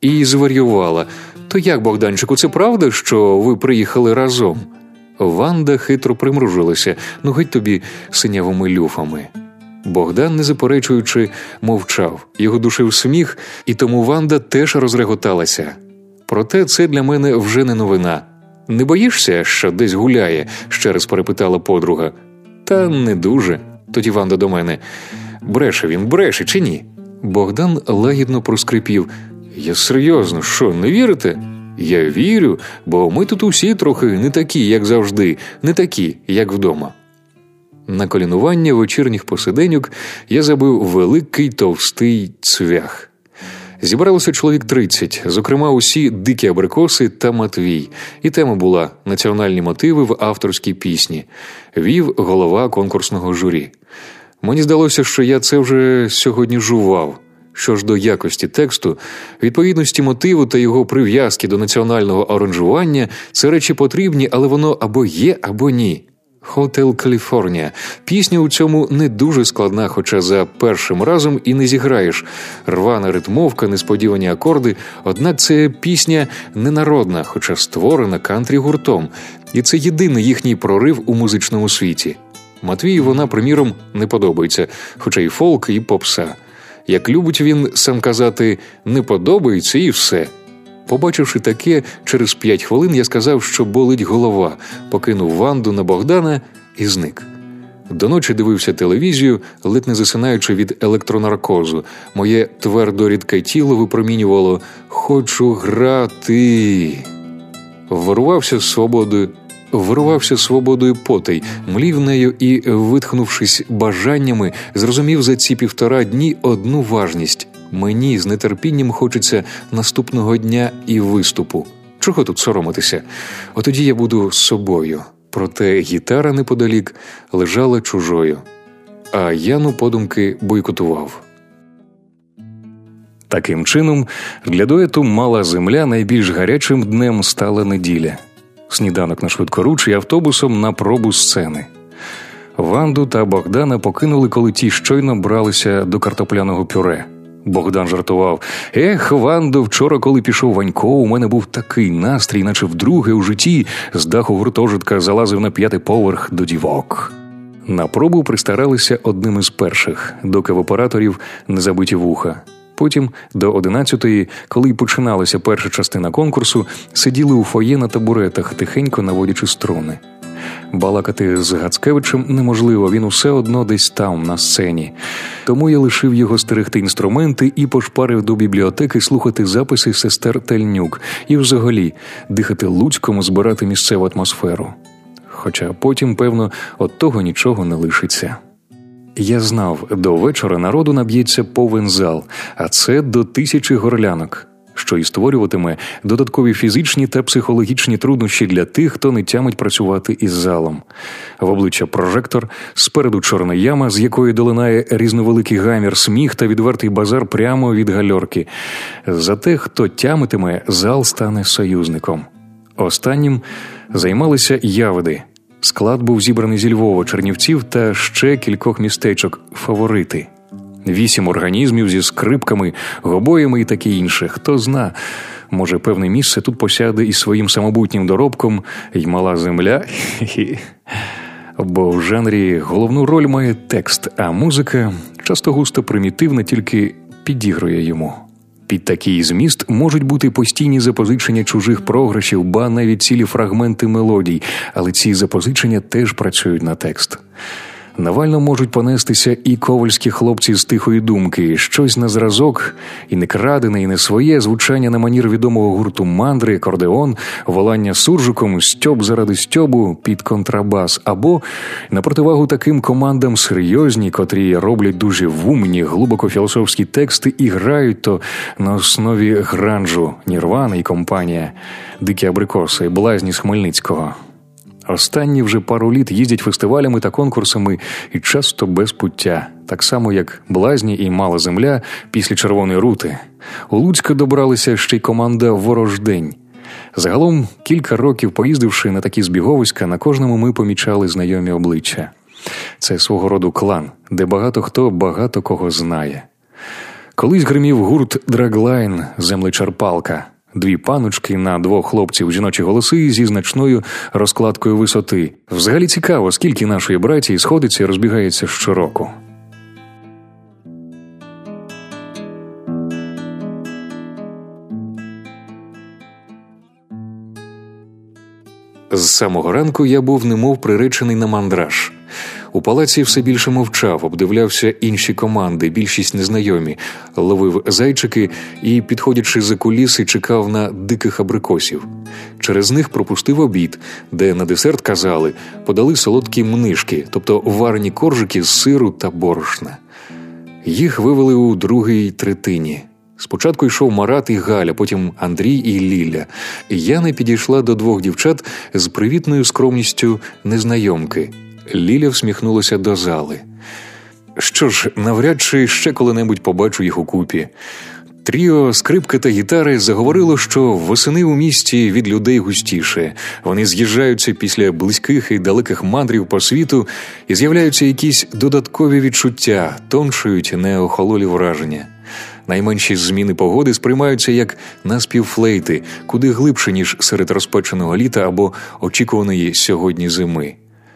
і зварювала. То як, Богданчику, це правда, що ви приїхали разом? Ванда хитро примружилася, ну геть тобі синявими люфами. Богдан, не заперечуючи, мовчав, його душив сміх, і тому Ванда теж розреготалася. Проте це для мене вже не новина. Не боїшся, що десь гуляє? ще раз перепитала подруга. Та не дуже. Тоді Ванда до мене. Бреше він, бреше чи ні? Богдан лагідно проскрипів. Я серйозно, що, не вірите? Я вірю, бо ми тут усі трохи не такі, як завжди, не такі, як вдома. На колінування вечірніх посиденьок я забив великий товстий цвях. Зібралося чоловік 30, зокрема, усі дикі абрикоси та Матвій, і тема була національні мотиви в авторській пісні. Вів голова конкурсного журі. Мені здалося, що я це вже сьогодні жував. Що ж до якості тексту, відповідності мотиву та його прив'язки до національного оранжування це речі потрібні, але воно або є, або ні. Хотел Каліфорнія. Пісня у цьому не дуже складна, хоча за першим разом і не зіграєш. Рвана ритмовка, несподівані акорди. Однак це пісня ненародна, хоча створена кантрі гуртом, і це єдиний їхній прорив у музичному світі. Матвію вона, приміром, не подобається, хоча і фолк, і попса. Як любить він сам казати, не подобається і все. Побачивши таке, через п'ять хвилин я сказав, що болить голова, покинув Ванду на Богдана і зник. До ночі дивився телевізію, ледь не засинаючи від електронаркозу. Моє твердо рідке тіло випромінювало Хочу грати. Ворувався з свободою, вирувався свободою потей, млів нею і, витхнувшись бажаннями, зрозумів за ці півтора дні одну важність Мені з нетерпінням хочеться наступного дня і виступу. Чого тут соромитися? Отоді я буду з собою. Проте гітара неподалік лежала чужою, а Яну подумки бойкотував. Таким чином, для дуету мала земля найбільш гарячим днем стала неділя. Сніданок на швидкоруч автобусом на пробу сцени. Ванду та Богдана покинули, коли ті щойно бралися до картопляного пюре. Богдан жартував: Ех, Вандо, вчора, коли пішов Ванько, у мене був такий настрій, наче вдруге у житті з даху гуртожитка залазив на п'ятий поверх до дівок. На пробу пристаралися одним із перших, доки в операторів не забиті вуха. Потім до одинадцятої, коли починалася перша частина конкурсу, сиділи у фоє на табуретах, тихенько наводячи струни. Балакати з Гацкевичем неможливо, він усе одно десь там, на сцені. Тому я лишив його стерегти інструменти і пошпарив до бібліотеки слухати записи сестер Тельнюк і, взагалі, дихати луцькому, збирати місцеву атмосферу. Хоча потім, певно, от того нічого не лишиться. Я знав, до вечора народу наб'ється повен зал, а це до тисячі горлянок що і створюватиме додаткові фізичні та психологічні труднощі для тих, хто не тямить працювати із залом. В обличчя прожектор, спереду чорна яма, з якої долинає різновеликий гамір, сміх та відвертий базар прямо від гальорки. За те, хто тямитиме, зал стане союзником. Останнім займалися явиди. Склад був зібраний зі Львова, Чернівців та ще кількох містечок фаворити вісім організмів зі скрипками, гобоями і таке інше. Хто зна, може, певне місце тут посяде із своїм самобутнім доробком й мала земля. Бо в жанрі головну роль має текст, а музика часто густо примітивна, тільки підігрує йому. Під такий зміст можуть бути постійні запозичення чужих програшів, ба навіть цілі фрагменти мелодій, але ці запозичення теж працюють на текст. Навально можуть понестися і ковальські хлопці з тихої думки, щось на зразок, і не крадене, і не своє звучання на манір відомого гурту мандри, акордеон, волання суржиком, стьоб заради стьобу під контрабас, або на противагу таким командам серйозні, котрі роблять дуже вумні, глибоко філософські тексти і грають то на основі гранжу, Нірвана і компанія, дикі абрикоси, блазні з Хмельницького. Останні вже пару літ їздять фестивалями та конкурсами і часто без пуття, так само як Блазні і Мала Земля після Червоної рути. У Луцька добралися ще й команда Ворождень. Загалом кілька років поїздивши на такі збіговиська, на кожному ми помічали знайомі обличчя. Це свого роду клан, де багато хто багато кого знає. Колись гримів гурт Драглайн, землечерпалка, дві паночки на двох хлопців жіночі голоси зі значною розкладкою висоти. Взагалі цікаво, скільки нашої братії сходиться і розбігається щороку. З самого ранку я був немов приречений на мандраж. У палаці все більше мовчав, обдивлявся інші команди, більшість незнайомі, ловив зайчики і, підходячи за куліси, чекав на диких абрикосів. Через них пропустив обід, де на десерт казали, подали солодкі мнишки, тобто варені коржики з сиру та борошна. Їх вивели у другій третині. Спочатку йшов Марат і Галя, потім Андрій і Ліля. Яна підійшла до двох дівчат з привітною скромністю незнайомки. Ліля всміхнулася до зали. Що ж, навряд чи ще коли-небудь побачу їх у купі. Тріо, скрипки та гітари заговорило, що восени у місті від людей густіше. Вони з'їжджаються після близьких і далеких мандрів по світу і з'являються якісь додаткові відчуття, тоншують неохололі враження. Найменші зміни погоди сприймаються як наспів флейти, куди глибше ніж серед розпеченого літа або очікуваної сьогодні зими.